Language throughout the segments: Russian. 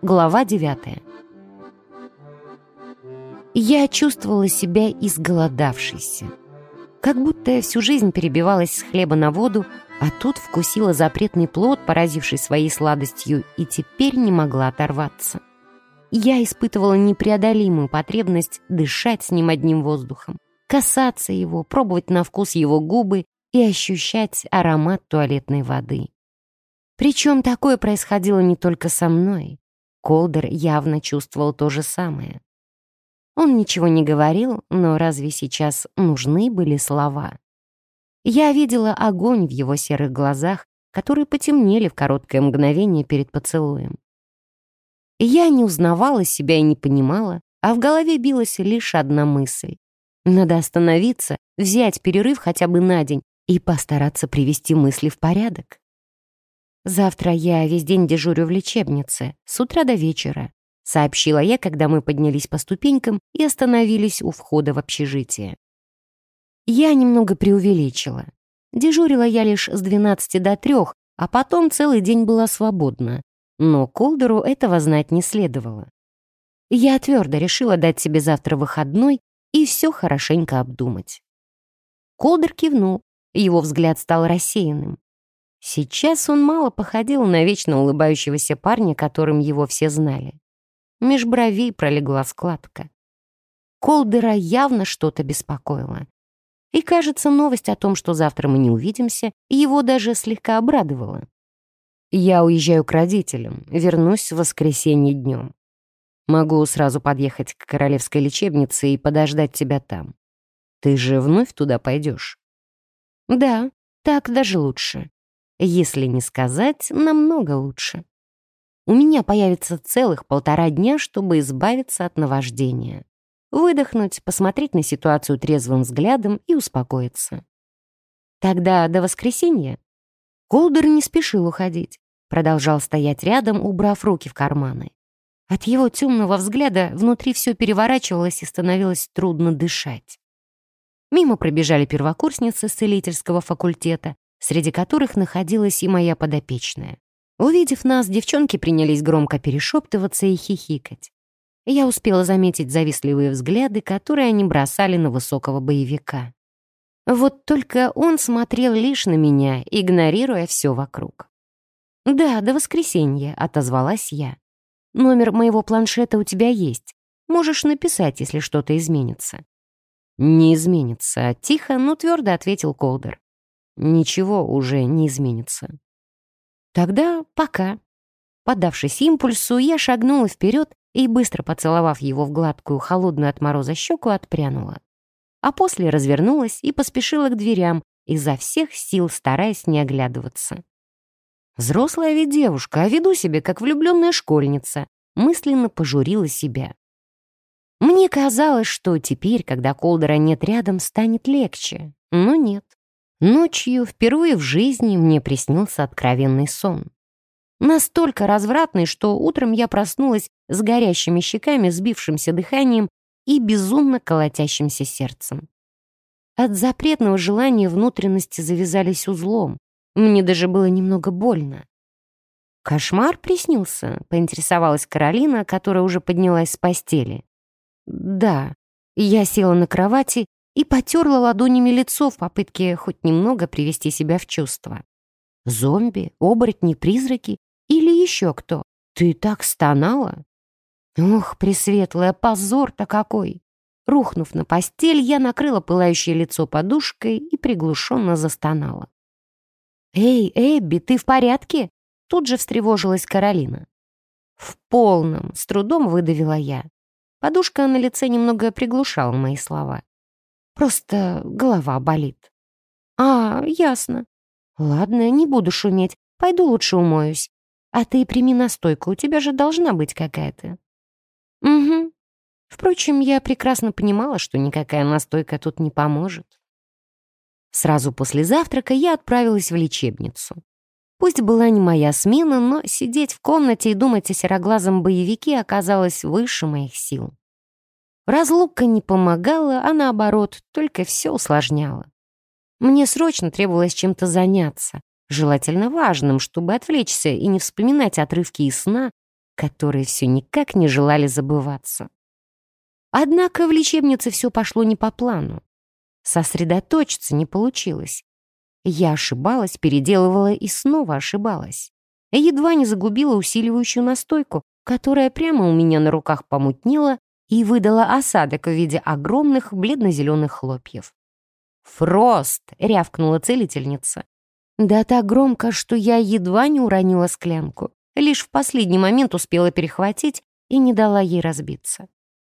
Глава девятая. Я чувствовала себя изголодавшейся. Как будто я всю жизнь перебивалась с хлеба на воду, а тут вкусила запретный плод, поразивший своей сладостью, и теперь не могла оторваться. Я испытывала непреодолимую потребность дышать с ним одним воздухом, касаться его, пробовать на вкус его губы и ощущать аромат туалетной воды. Причем такое происходило не только со мной. Колдер явно чувствовал то же самое. Он ничего не говорил, но разве сейчас нужны были слова? Я видела огонь в его серых глазах, которые потемнели в короткое мгновение перед поцелуем. Я не узнавала себя и не понимала, а в голове билась лишь одна мысль. Надо остановиться, взять перерыв хотя бы на день и постараться привести мысли в порядок. Завтра я весь день дежурю в лечебнице, с утра до вечера, сообщила я, когда мы поднялись по ступенькам и остановились у входа в общежитие. Я немного преувеличила. Дежурила я лишь с 12 до 3, а потом целый день была свободна. Но Колдеру этого знать не следовало. Я твердо решила дать себе завтра выходной и все хорошенько обдумать. Колдер кивнул, его взгляд стал рассеянным. Сейчас он мало походил на вечно улыбающегося парня, которым его все знали. Меж бровей пролегла складка. Колдера явно что-то беспокоило. И, кажется, новость о том, что завтра мы не увидимся, его даже слегка обрадовала. «Я уезжаю к родителям, вернусь в воскресенье днем. Могу сразу подъехать к королевской лечебнице и подождать тебя там. Ты же вновь туда пойдешь?» «Да, так даже лучше. Если не сказать, намного лучше. У меня появится целых полтора дня, чтобы избавиться от наваждения. Выдохнуть, посмотреть на ситуацию трезвым взглядом и успокоиться. Тогда до воскресенья. Колдер не спешил уходить. Продолжал стоять рядом, убрав руки в карманы. От его темного взгляда внутри все переворачивалось и становилось трудно дышать. Мимо пробежали первокурсницы с целительского факультета, среди которых находилась и моя подопечная. Увидев нас, девчонки принялись громко перешептываться и хихикать. Я успела заметить завистливые взгляды, которые они бросали на высокого боевика. Вот только он смотрел лишь на меня, игнорируя все вокруг. «Да, до воскресенья», — отозвалась я. «Номер моего планшета у тебя есть. Можешь написать, если что-то изменится». «Не изменится», — тихо, но твердо ответил Колдер ничего уже не изменится. Тогда пока. Поддавшись импульсу, я шагнула вперед и, быстро поцеловав его в гладкую, холодную от мороза щеку, отпрянула. А после развернулась и поспешила к дверям, изо всех сил стараясь не оглядываться. Взрослая ведь девушка, а веду себя как влюбленная школьница, мысленно пожурила себя. Мне казалось, что теперь, когда Колдера нет рядом, станет легче, но нет. Ночью впервые в жизни мне приснился откровенный сон. Настолько развратный, что утром я проснулась с горящими щеками, сбившимся дыханием и безумно колотящимся сердцем. От запретного желания внутренности завязались узлом. Мне даже было немного больно. «Кошмар приснился?» — поинтересовалась Каролина, которая уже поднялась с постели. «Да». Я села на кровати и потерла ладонями лицо в попытке хоть немного привести себя в чувство. Зомби, оборотни, призраки или еще кто? Ты так стонала? Ох, пресветлая, позор-то какой! Рухнув на постель, я накрыла пылающее лицо подушкой и приглушенно застонала. «Эй, Эбби, ты в порядке?» Тут же встревожилась Каролина. «В полном», — с трудом выдавила я. Подушка на лице немного приглушала мои слова. Просто голова болит». «А, ясно. Ладно, не буду шуметь. Пойду лучше умоюсь. А ты прими настойку, у тебя же должна быть какая-то». «Угу». Впрочем, я прекрасно понимала, что никакая настойка тут не поможет. Сразу после завтрака я отправилась в лечебницу. Пусть была не моя смена, но сидеть в комнате и думать о сероглазом боевике оказалось выше моих сил. Разлука не помогала, а наоборот, только все усложняла. Мне срочно требовалось чем-то заняться, желательно важным, чтобы отвлечься и не вспоминать отрывки из сна, которые все никак не желали забываться. Однако в лечебнице все пошло не по плану. Сосредоточиться не получилось. Я ошибалась, переделывала и снова ошибалась. Едва не загубила усиливающую настойку, которая прямо у меня на руках помутнела и выдала осадок в виде огромных бледно-зеленых хлопьев. «Фрост!» — рявкнула целительница. Да так громко, что я едва не уронила склянку. Лишь в последний момент успела перехватить и не дала ей разбиться.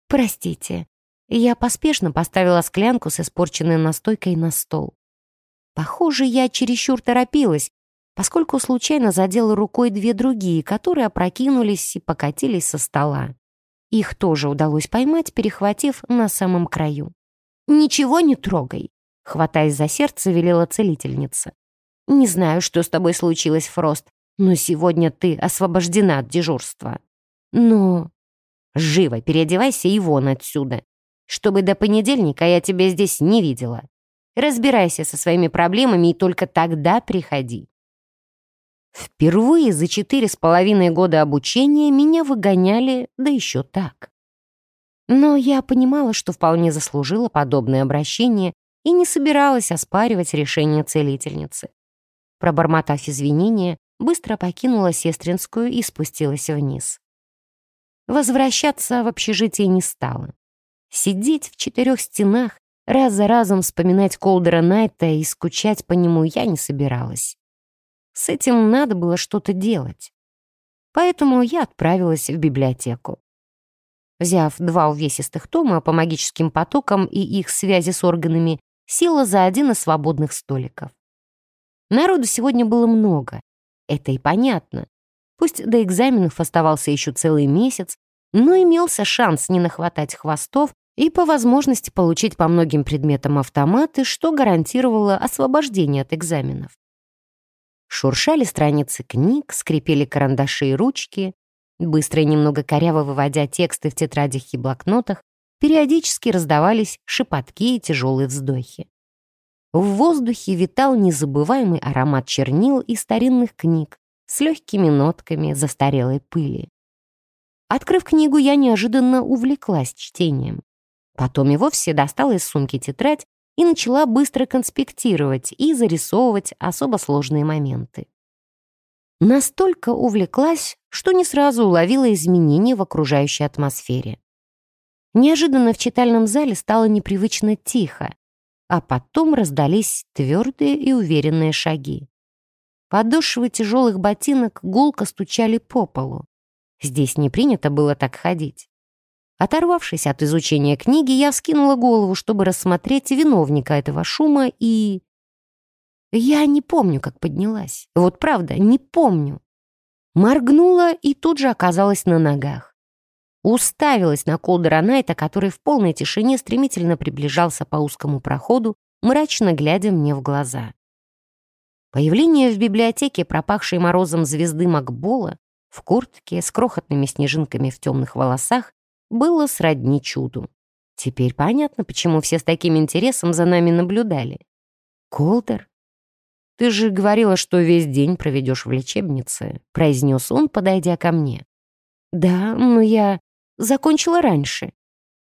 «Простите». Я поспешно поставила склянку с испорченной настойкой на стол. Похоже, я чересчур торопилась, поскольку случайно задела рукой две другие, которые опрокинулись и покатились со стола. Их тоже удалось поймать, перехватив на самом краю. «Ничего не трогай», — хватаясь за сердце, велела целительница. «Не знаю, что с тобой случилось, Фрост, но сегодня ты освобождена от дежурства. Но живо переодевайся и вон отсюда, чтобы до понедельника я тебя здесь не видела. Разбирайся со своими проблемами и только тогда приходи». Впервые за четыре с половиной года обучения меня выгоняли, да еще так. Но я понимала, что вполне заслужила подобное обращение и не собиралась оспаривать решение целительницы. Пробормотав извинения, быстро покинула сестринскую и спустилась вниз. Возвращаться в общежитие не стала. Сидеть в четырех стенах, раз за разом вспоминать Колдера Найта и скучать по нему я не собиралась. С этим надо было что-то делать. Поэтому я отправилась в библиотеку. Взяв два увесистых тома по магическим потокам и их связи с органами, села за один из свободных столиков. Народу сегодня было много. Это и понятно. Пусть до экзаменов оставался еще целый месяц, но имелся шанс не нахватать хвостов и по возможности получить по многим предметам автоматы, что гарантировало освобождение от экзаменов. Шуршали страницы книг, скрипели карандаши и ручки, быстро и немного коряво выводя тексты в тетрадях и блокнотах, периодически раздавались шепотки и тяжелые вздохи. В воздухе витал незабываемый аромат чернил и старинных книг с легкими нотками застарелой пыли. Открыв книгу, я неожиданно увлеклась чтением. Потом и вовсе достала из сумки тетрадь и начала быстро конспектировать и зарисовывать особо сложные моменты. Настолько увлеклась, что не сразу уловила изменения в окружающей атмосфере. Неожиданно в читальном зале стало непривычно тихо, а потом раздались твердые и уверенные шаги. Подошвы тяжелых ботинок гулко стучали по полу. Здесь не принято было так ходить. Оторвавшись от изучения книги, я вскинула голову, чтобы рассмотреть виновника этого шума, и... Я не помню, как поднялась. Вот правда, не помню. Моргнула и тут же оказалась на ногах. Уставилась на Колдера Найта, который в полной тишине стремительно приближался по узкому проходу, мрачно глядя мне в глаза. Появление в библиотеке пропахшей морозом звезды Макбола в куртке с крохотными снежинками в темных волосах было сродни чуду. Теперь понятно, почему все с таким интересом за нами наблюдали. «Колдер, ты же говорила, что весь день проведешь в лечебнице», произнес он, подойдя ко мне. «Да, но я закончила раньше.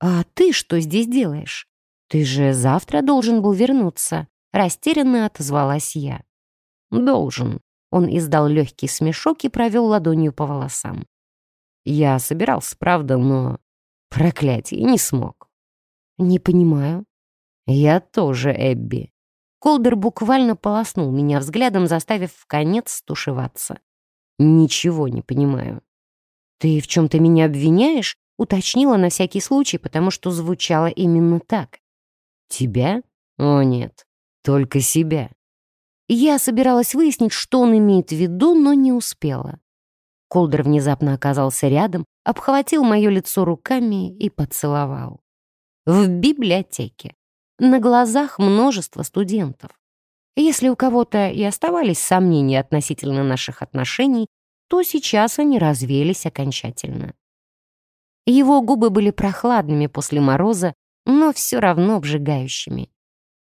А ты что здесь делаешь? Ты же завтра должен был вернуться», растерянно отозвалась я. «Должен». Он издал легкий смешок и провел ладонью по волосам. Я собирался, правда, но Проклятие, не смог. Не понимаю. Я тоже, Эбби. Колдер буквально полоснул меня взглядом, заставив в конец стушеваться. Ничего не понимаю. Ты в чем-то меня обвиняешь? Уточнила на всякий случай, потому что звучало именно так. Тебя? О нет, только себя. Я собиралась выяснить, что он имеет в виду, но не успела. Колдер внезапно оказался рядом, обхватил мое лицо руками и поцеловал. В библиотеке. На глазах множество студентов. Если у кого-то и оставались сомнения относительно наших отношений, то сейчас они развелись окончательно. Его губы были прохладными после мороза, но все равно обжигающими.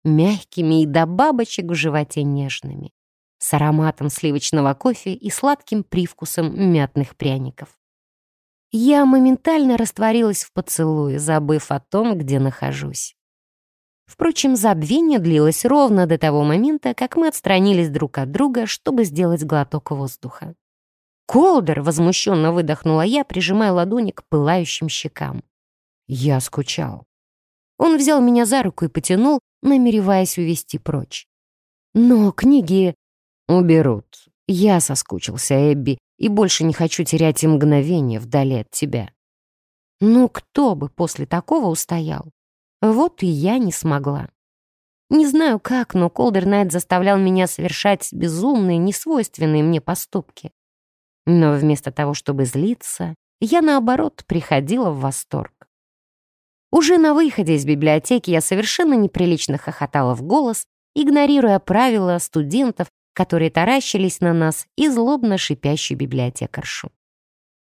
Мягкими и до бабочек в животе нежными. С ароматом сливочного кофе и сладким привкусом мятных пряников. Я моментально растворилась в поцелуе, забыв о том, где нахожусь. Впрочем, забвение длилось ровно до того момента, как мы отстранились друг от друга, чтобы сделать глоток воздуха. «Колдер!» — возмущенно выдохнула я, прижимая ладони к пылающим щекам. Я скучал. Он взял меня за руку и потянул, намереваясь увести прочь. «Но книги уберут. Я соскучился, Эбби, и больше не хочу терять и мгновение вдали от тебя». Ну, кто бы после такого устоял? Вот и я не смогла. Не знаю как, но Колдер Найт заставлял меня совершать безумные, несвойственные мне поступки. Но вместо того, чтобы злиться, я, наоборот, приходила в восторг. Уже на выходе из библиотеки я совершенно неприлично хохотала в голос, игнорируя правила студентов, которые таращились на нас и злобно шипящую библиотекаршу.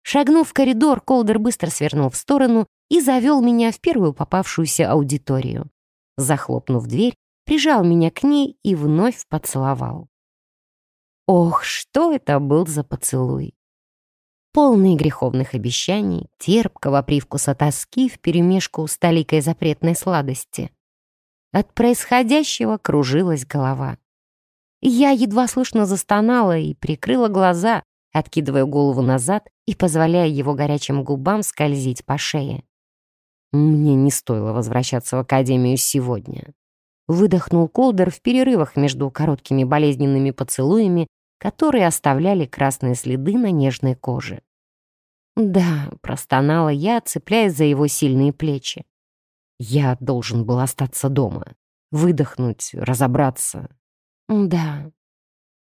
Шагнув в коридор, Колдер быстро свернул в сторону и завел меня в первую попавшуюся аудиторию. Захлопнув дверь, прижал меня к ней и вновь поцеловал. Ох, что это был за поцелуй! Полный греховных обещаний, терпкого привкуса тоски вперемешку с толикой запретной сладости. От происходящего кружилась голова. Я едва слышно застонала и прикрыла глаза, откидывая голову назад и позволяя его горячим губам скользить по шее. Мне не стоило возвращаться в академию сегодня. Выдохнул Колдер в перерывах между короткими болезненными поцелуями, которые оставляли красные следы на нежной коже. «Да», — простонала я, цепляясь за его сильные плечи. «Я должен был остаться дома, выдохнуть, разобраться». «Да».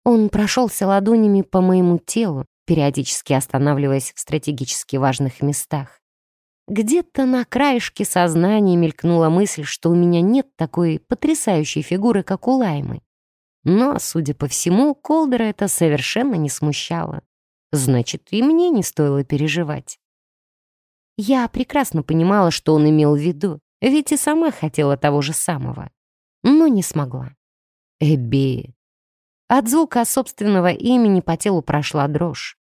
Он прошелся ладонями по моему телу, периодически останавливаясь в стратегически важных местах. Где-то на краешке сознания мелькнула мысль, что у меня нет такой потрясающей фигуры, как у Лаймы. Но, судя по всему, Колдера это совершенно не смущало. Значит, и мне не стоило переживать. Я прекрасно понимала, что он имел в виду, ведь и сама хотела того же самого. Но не смогла. Эбби. От звука собственного имени по телу прошла дрожь.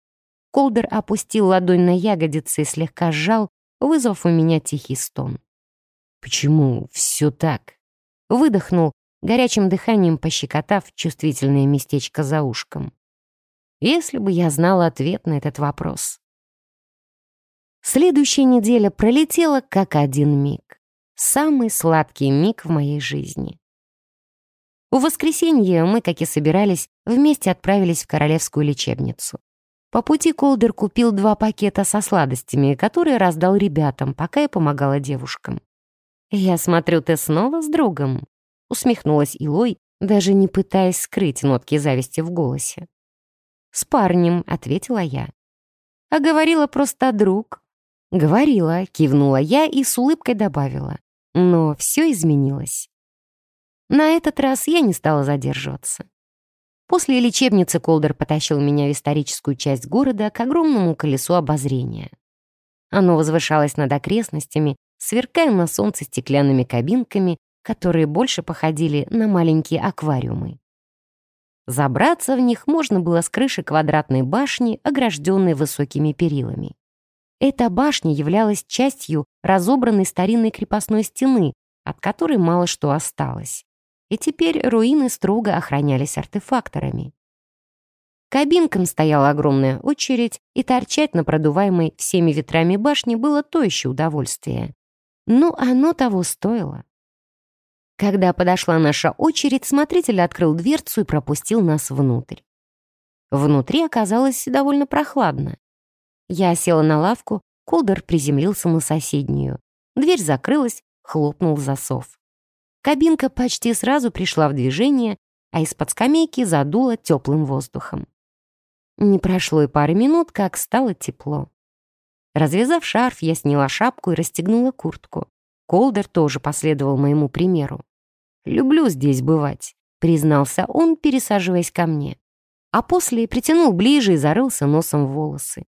Колдер опустил ладонь на ягодицы и слегка сжал, вызвав у меня тихий стон. «Почему все так?» Выдохнул, горячим дыханием пощекотав чувствительное местечко за ушком. Если бы я знала ответ на этот вопрос. Следующая неделя пролетела как один миг. Самый сладкий миг в моей жизни. В воскресенье мы, как и собирались, вместе отправились в королевскую лечебницу. По пути Колдер купил два пакета со сладостями, которые раздал ребятам, пока я помогала девушкам. «Я смотрю, ты снова с другом?» — усмехнулась Илой, даже не пытаясь скрыть нотки зависти в голосе. «С парнем», — ответила я. «А говорила просто друг». «Говорила», — кивнула я и с улыбкой добавила. Но все изменилось. На этот раз я не стала задерживаться. После лечебницы Колдер потащил меня в историческую часть города к огромному колесу обозрения. Оно возвышалось над окрестностями, сверкая на солнце стеклянными кабинками, которые больше походили на маленькие аквариумы. Забраться в них можно было с крыши квадратной башни, огражденной высокими перилами. Эта башня являлась частью разобранной старинной крепостной стены, от которой мало что осталось и теперь руины строго охранялись артефакторами. Кабинкам стояла огромная очередь, и торчать на продуваемой всеми ветрами башне было то еще удовольствие. Но оно того стоило. Когда подошла наша очередь, смотритель открыл дверцу и пропустил нас внутрь. Внутри оказалось довольно прохладно. Я села на лавку, Колдер приземлился на соседнюю. Дверь закрылась, хлопнул засов. Кабинка почти сразу пришла в движение, а из-под скамейки задуло теплым воздухом. Не прошло и пары минут, как стало тепло. Развязав шарф, я сняла шапку и расстегнула куртку. Колдер тоже последовал моему примеру. «Люблю здесь бывать», — признался он, пересаживаясь ко мне. А после притянул ближе и зарылся носом в волосы.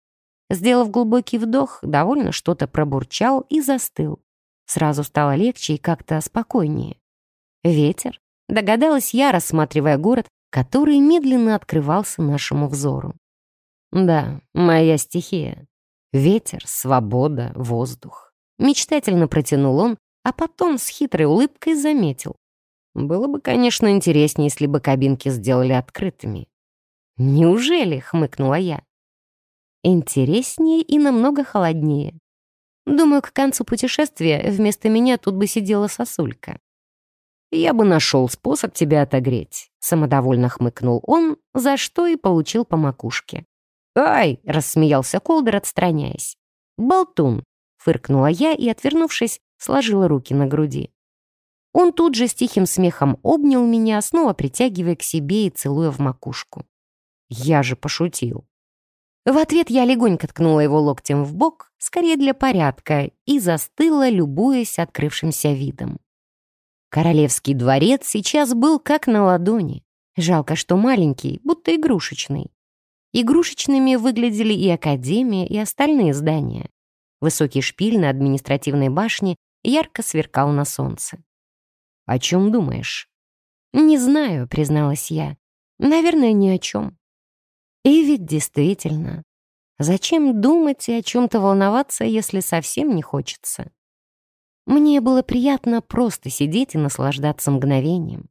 Сделав глубокий вдох, довольно что-то пробурчал и застыл. Сразу стало легче и как-то спокойнее. Ветер? Догадалась я, рассматривая город, который медленно открывался нашему взору. Да, моя стихия. Ветер, свобода, воздух. Мечтательно протянул он, а потом с хитрой улыбкой заметил. Было бы, конечно, интереснее, если бы кабинки сделали открытыми. «Неужели?» — хмыкнула я. «Интереснее и намного холоднее. Думаю, к концу путешествия вместо меня тут бы сидела сосулька. «Я бы нашел способ тебя отогреть», — самодовольно хмыкнул он, за что и получил по макушке. «Ай!» — рассмеялся Колдер, отстраняясь. «Болтун!» — фыркнула я и, отвернувшись, сложила руки на груди. Он тут же с тихим смехом обнял меня, снова притягивая к себе и целуя в макушку. Я же пошутил. В ответ я легонько ткнула его локтем в бок, скорее для порядка, и застыла, любуясь открывшимся видом. Королевский дворец сейчас был как на ладони. Жалко, что маленький, будто игрушечный. Игрушечными выглядели и академия, и остальные здания. Высокий шпиль на административной башне ярко сверкал на солнце. «О чем думаешь?» «Не знаю», — призналась я. «Наверное, ни о чем». И ведь действительно, зачем думать и о чем-то волноваться, если совсем не хочется? Мне было приятно просто сидеть и наслаждаться мгновением.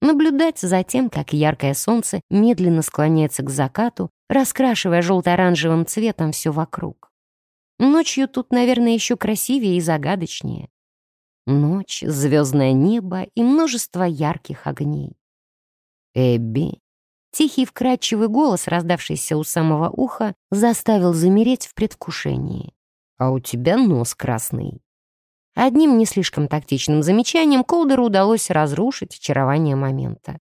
Наблюдать за тем, как яркое солнце медленно склоняется к закату, раскрашивая желто-оранжевым цветом все вокруг. Ночью тут, наверное, еще красивее и загадочнее. Ночь, звездное небо и множество ярких огней. Эбби, Тихий вкрадчивый голос, раздавшийся у самого уха, заставил замереть в предвкушении. «А у тебя нос красный». Одним не слишком тактичным замечанием Колдеру удалось разрушить очарование момента.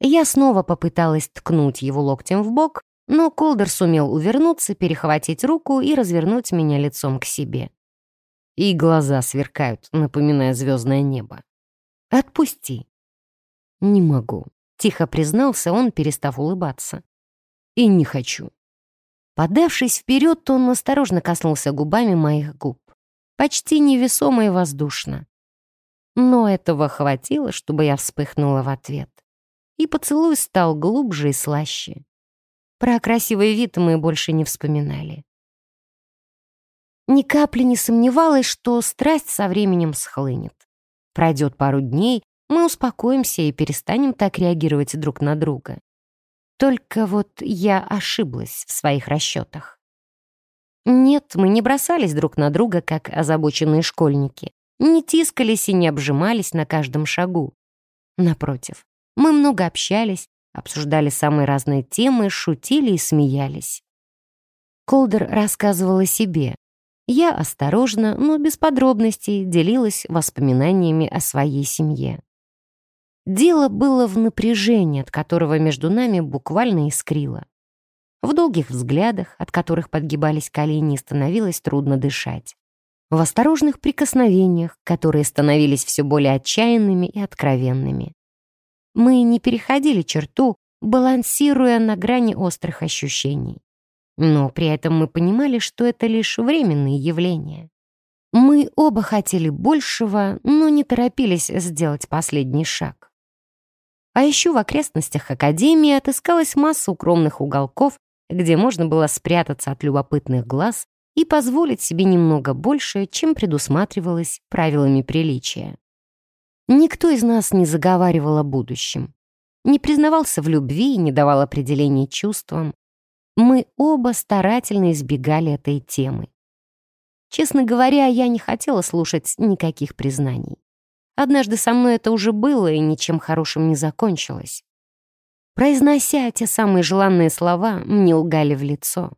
Я снова попыталась ткнуть его локтем в бок, но Колдер сумел увернуться, перехватить руку и развернуть меня лицом к себе. И глаза сверкают, напоминая звездное небо. «Отпусти». «Не могу. Тихо признался он, перестав улыбаться. «И не хочу». Подавшись вперед, он осторожно коснулся губами моих губ. Почти невесомо и воздушно. Но этого хватило, чтобы я вспыхнула в ответ. И поцелуй стал глубже и слаще. Про красивый вид мы больше не вспоминали. Ни капли не сомневалась, что страсть со временем схлынет. Пройдет пару дней, мы успокоимся и перестанем так реагировать друг на друга. Только вот я ошиблась в своих расчетах. Нет, мы не бросались друг на друга, как озабоченные школьники, не тискались и не обжимались на каждом шагу. Напротив, мы много общались, обсуждали самые разные темы, шутили и смеялись. Колдер рассказывал о себе. Я осторожно, но без подробностей делилась воспоминаниями о своей семье. Дело было в напряжении, от которого между нами буквально искрило. В долгих взглядах, от которых подгибались колени, становилось трудно дышать. В осторожных прикосновениях, которые становились все более отчаянными и откровенными. Мы не переходили черту, балансируя на грани острых ощущений. Но при этом мы понимали, что это лишь временные явления. Мы оба хотели большего, но не торопились сделать последний шаг. А еще в окрестностях Академии отыскалась масса укромных уголков, где можно было спрятаться от любопытных глаз и позволить себе немного больше, чем предусматривалось правилами приличия. Никто из нас не заговаривал о будущем, не признавался в любви и не давал определений чувствам. Мы оба старательно избегали этой темы. Честно говоря, я не хотела слушать никаких признаний. Однажды со мной это уже было и ничем хорошим не закончилось. Произнося те самые желанные слова, мне лгали в лицо.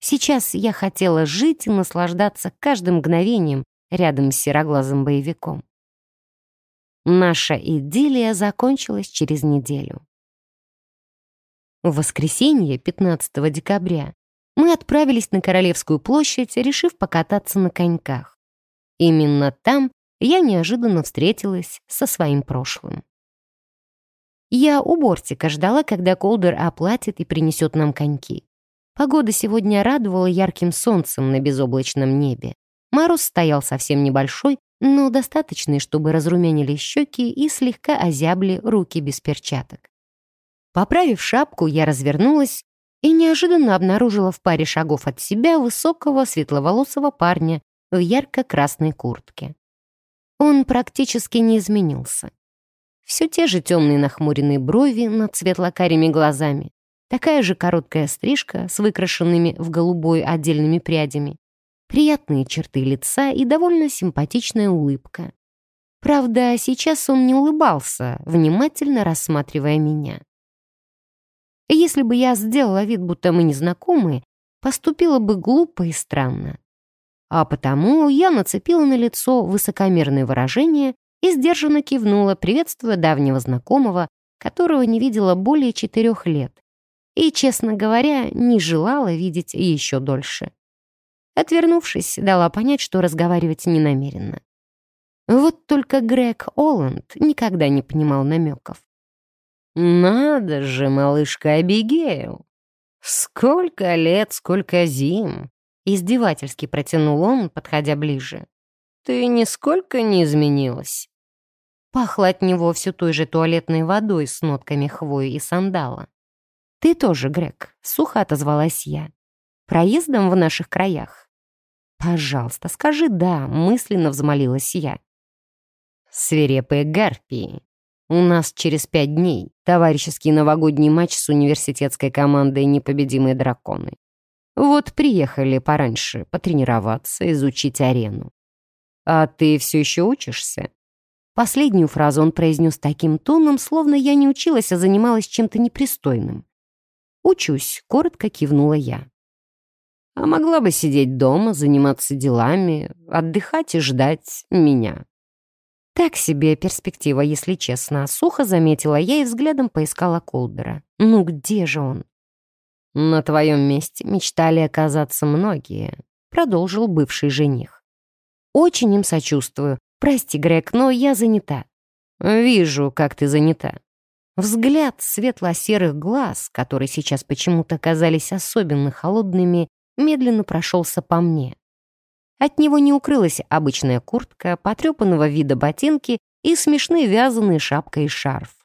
Сейчас я хотела жить и наслаждаться каждым мгновением рядом с сероглазым боевиком. Наша идиллия закончилась через неделю. В воскресенье, 15 декабря, мы отправились на Королевскую площадь, решив покататься на коньках. Именно там я неожиданно встретилась со своим прошлым. Я у бортика ждала, когда Колдер оплатит и принесет нам коньки. Погода сегодня радовала ярким солнцем на безоблачном небе. Мороз стоял совсем небольшой, но достаточный, чтобы разрумянили щеки и слегка озябли руки без перчаток. Поправив шапку, я развернулась и неожиданно обнаружила в паре шагов от себя высокого светловолосого парня в ярко-красной куртке. Он практически не изменился. Все те же темные нахмуренные брови над светлокарими глазами, такая же короткая стрижка с выкрашенными в голубой отдельными прядями, приятные черты лица и довольно симпатичная улыбка. Правда, сейчас он не улыбался, внимательно рассматривая меня. Если бы я сделала вид, будто мы не знакомы, поступило бы глупо и странно. А потому я нацепила на лицо высокомерное выражение и сдержанно кивнула, приветствуя давнего знакомого, которого не видела более четырех лет. И, честно говоря, не желала видеть еще дольше. Отвернувшись, дала понять, что разговаривать не намерена. Вот только Грег Оланд никогда не понимал намеков. «Надо же, малышка Абигейл! Сколько лет, сколько зим!» Издевательски протянул он, подходя ближе. «Ты нисколько не изменилась?» Пахло от него все той же туалетной водой с нотками хвои и сандала. «Ты тоже, Грег», — сухо отозвалась я. «Проездом в наших краях?» «Пожалуйста, скажи «да», — мысленно взмолилась я. «Свирепые гарпии. У нас через пять дней товарищеский новогодний матч с университетской командой «Непобедимые драконы». Вот приехали пораньше потренироваться, изучить арену. А ты все еще учишься?» Последнюю фразу он произнес таким тоном, словно я не училась, а занималась чем-то непристойным. «Учусь», — коротко кивнула я. А могла бы сидеть дома, заниматься делами, отдыхать и ждать меня. Так себе перспектива, если честно. Сухо заметила я и взглядом поискала Колбера. Ну где же он? На твоем месте мечтали оказаться многие, продолжил бывший жених. Очень им сочувствую. Прости, Грег, но я занята. Вижу, как ты занята. Взгляд светло-серых глаз, которые сейчас почему-то казались особенно холодными, медленно прошелся по мне. От него не укрылась обычная куртка, потрепанного вида ботинки и смешные вязаные шапка и шарф.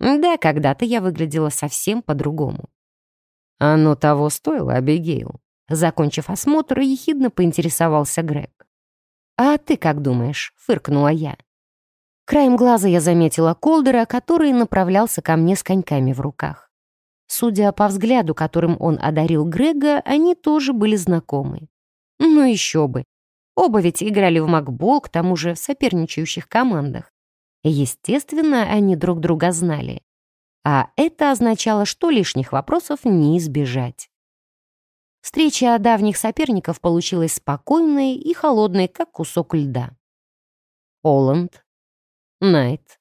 Да, когда-то я выглядела совсем по-другому. «Оно того стоило, Абигейл?» Закончив осмотр, ехидно поинтересовался Грег. «А ты как думаешь?» — фыркнула я. Краем глаза я заметила Колдера, который направлялся ко мне с коньками в руках. Судя по взгляду, которым он одарил Грега, они тоже были знакомы. Ну еще бы. Оба ведь играли в макбол, к тому же в соперничающих командах. Естественно, они друг друга знали. А это означало, что лишних вопросов не избежать. Встреча давних соперников получилась спокойной и холодной, как кусок льда. Оланд Найт.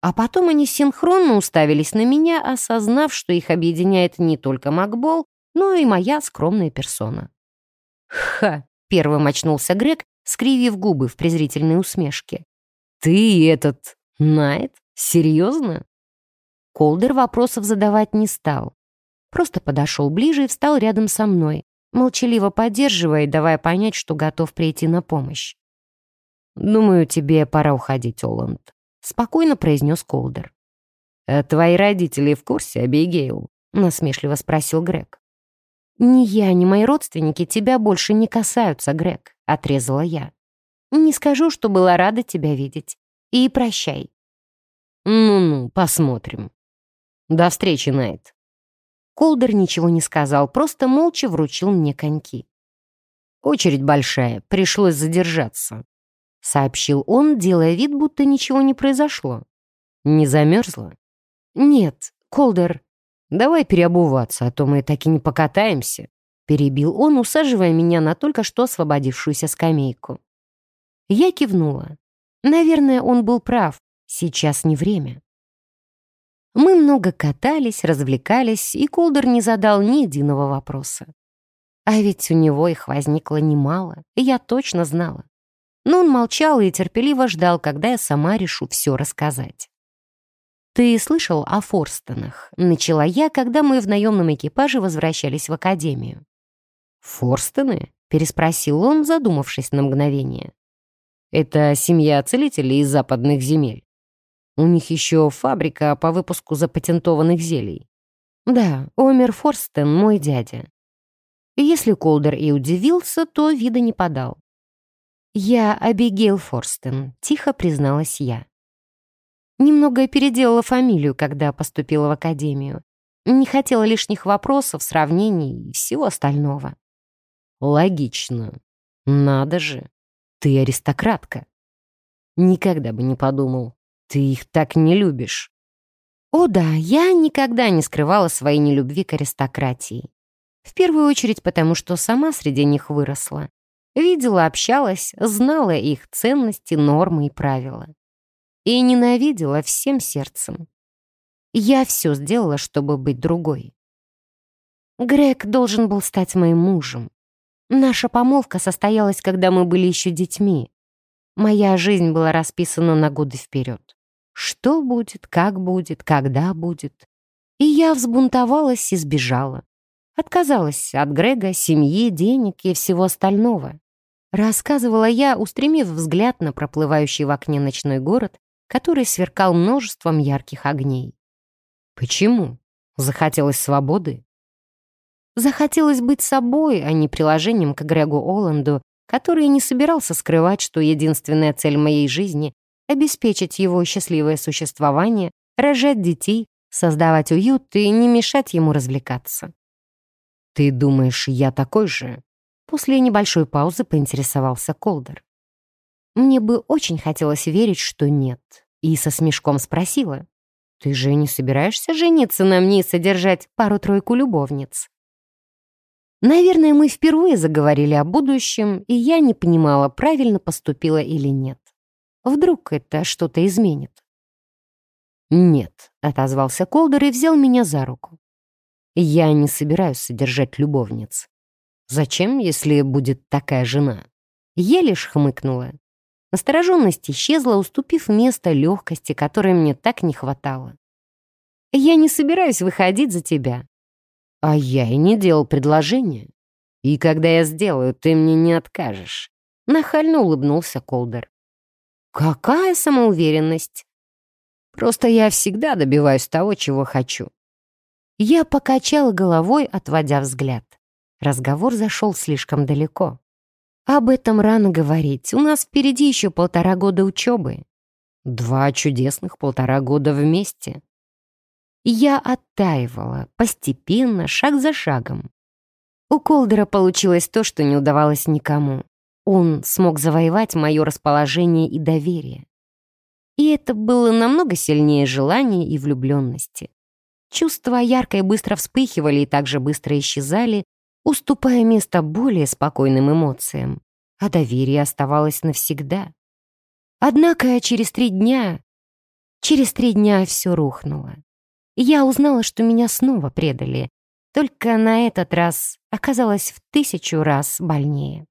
А потом они синхронно уставились на меня, осознав, что их объединяет не только Макбол, но и моя скромная персона. «Ха!» — первым очнулся Грег, скривив губы в презрительной усмешке. «Ты этот... Найт? Серьезно?» Колдер вопросов задавать не стал. Просто подошел ближе и встал рядом со мной, молчаливо поддерживая и давая понять, что готов прийти на помощь. «Думаю, тебе пора уходить, Оланд», спокойно произнес Колдер. «А твои родители в курсе, Абигейл?» — насмешливо спросил Грег. «Ни я, ни мои родственники тебя больше не касаются, Грег», — отрезала я. «Не скажу, что была рада тебя видеть. И прощай». «Ну-ну, посмотрим. До встречи, Найт». Колдер ничего не сказал, просто молча вручил мне коньки. Очередь большая, пришлось задержаться. — сообщил он, делая вид, будто ничего не произошло. «Не замерзла?» «Нет, Колдер, давай переобуваться, а то мы так и не покатаемся», — перебил он, усаживая меня на только что освободившуюся скамейку. Я кивнула. Наверное, он был прав. Сейчас не время. Мы много катались, развлекались, и Колдер не задал ни единого вопроса. А ведь у него их возникло немало, я точно знала но он молчал и терпеливо ждал, когда я сама решу все рассказать. «Ты слышал о Форстонах?» — начала я, когда мы в наемном экипаже возвращались в академию. «Форстоны?» — переспросил он, задумавшись на мгновение. «Это семья целителей из западных земель. У них еще фабрика по выпуску запатентованных зелий. Да, Омер Форстен мой дядя. Если Колдер и удивился, то вида не подал. «Я Абигейл Форстен», — тихо призналась я. Немного переделала фамилию, когда поступила в академию. Не хотела лишних вопросов, сравнений и всего остального. Логично. Надо же. Ты аристократка. Никогда бы не подумал. Ты их так не любишь. О да, я никогда не скрывала своей нелюбви к аристократии. В первую очередь потому, что сама среди них выросла. Видела, общалась, знала их ценности, нормы и правила. И ненавидела всем сердцем. Я все сделала, чтобы быть другой. Грег должен был стать моим мужем. Наша помолвка состоялась, когда мы были еще детьми. Моя жизнь была расписана на годы вперед. Что будет, как будет, когда будет. И я взбунтовалась и сбежала. Отказалась от Грега, семьи, денег и всего остального. Рассказывала я, устремив взгляд на проплывающий в окне ночной город, который сверкал множеством ярких огней. Почему? Захотелось свободы? Захотелось быть собой, а не приложением к Грегу Оланду, который не собирался скрывать, что единственная цель моей жизни — обеспечить его счастливое существование, рожать детей, создавать уют и не мешать ему развлекаться. «Ты думаешь, я такой же?» После небольшой паузы поинтересовался Колдер. Мне бы очень хотелось верить, что нет, и со смешком спросила. Ты же не собираешься жениться на мне и содержать пару-тройку любовниц? Наверное, мы впервые заговорили о будущем, и я не понимала, правильно поступила или нет. Вдруг это что-то изменит? «Нет», — отозвался Колдер и взял меня за руку. «Я не собираюсь содержать любовниц. Зачем, если будет такая жена?» Я лишь хмыкнула. Настороженность исчезла, уступив место легкости, которой мне так не хватало. «Я не собираюсь выходить за тебя». «А я и не делал предложения. И когда я сделаю, ты мне не откажешь». Нахально улыбнулся Колдер. «Какая самоуверенность!» «Просто я всегда добиваюсь того, чего хочу». Я покачала головой, отводя взгляд. Разговор зашел слишком далеко. Об этом рано говорить. У нас впереди еще полтора года учебы. Два чудесных полтора года вместе. Я оттаивала, постепенно, шаг за шагом. У Колдера получилось то, что не удавалось никому. Он смог завоевать мое расположение и доверие. И это было намного сильнее желания и влюбленности. Чувства ярко и быстро вспыхивали и также быстро исчезали, уступая место более спокойным эмоциям, а доверие оставалось навсегда. Однако через три дня... Через три дня все рухнуло. Я узнала, что меня снова предали, только на этот раз оказалось в тысячу раз больнее.